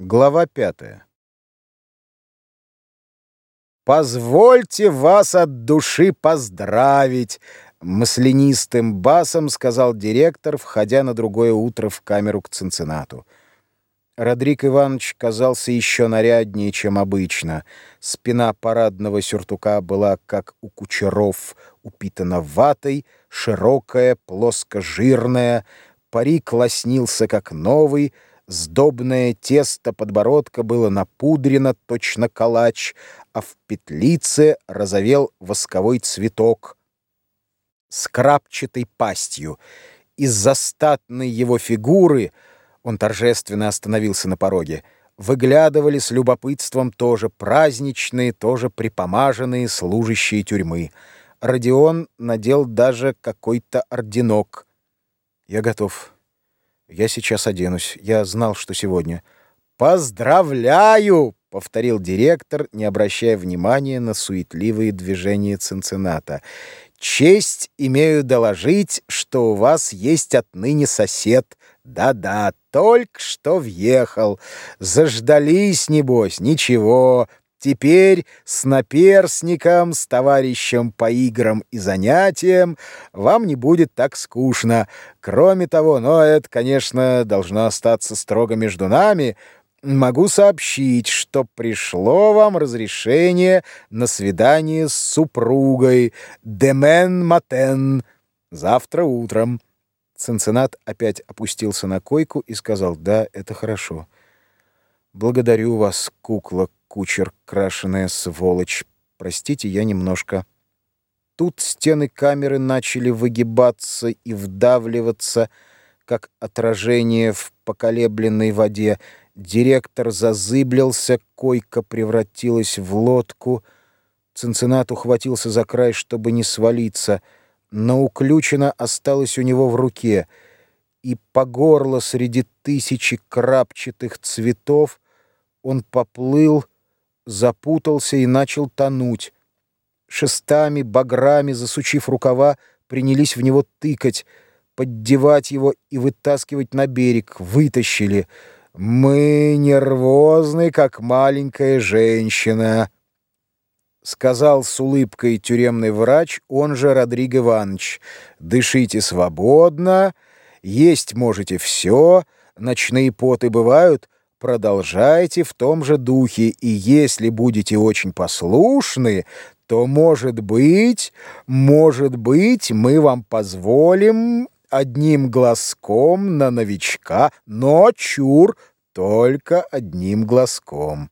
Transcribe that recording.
Глава пятая. «Позвольте вас от души поздравить!» — маслянистым басом сказал директор, входя на другое утро в камеру к Цинциннату. Родрик Иванович казался еще наряднее, чем обычно. Спина парадного сюртука была, как у кучеров, упитана ватой, широкая, плоско-жирная, парик лоснился, как новый — Сдобное тесто подбородка было напудрено, точно калач, а в петлице разовел восковой цветок с крапчатой пастью. Из-за статной его фигуры он торжественно остановился на пороге. Выглядывали с любопытством тоже праздничные, тоже припомаженные служащие тюрьмы. Родион надел даже какой-то орденок. «Я готов», я сейчас оденусь. Я знал, что сегодня. Поздравляю, повторил директор, не обращая внимания на суетливые движения Цинцината. Честь имею доложить, что у вас есть отныне сосед. Да-да, только что въехал. Заждались небось. Ничего, Теперь с наперсником, с товарищем по играм и занятиям вам не будет так скучно. Кроме того, но это, конечно, должно остаться строго между нами, могу сообщить, что пришло вам разрешение на свидание с супругой Демен Матен завтра утром. Цинциннат опять опустился на койку и сказал, «Да, это хорошо. Благодарю вас, кукла кучер, крашеная сволочь. Простите, я немножко... Тут стены камеры начали выгибаться и вдавливаться, как отражение в поколебленной воде. Директор зазыблился, койка превратилась в лодку. Цинциннат ухватился за край, чтобы не свалиться, но уключено осталось у него в руке, и по горло среди тысячи крапчатых цветов он поплыл, запутался и начал тонуть. Шестами, баграми, засучив рукава, принялись в него тыкать, поддевать его и вытаскивать на берег. Вытащили. «Мы нервозны, как маленькая женщина», — сказал с улыбкой тюремный врач, он же Родриго Иванович. «Дышите свободно, есть можете все, ночные поты бывают, продолжайте в том же духе, и если будете очень послушны, то, может быть, может быть, мы вам позволим одним глазком на новичка, но чур только одним глазком.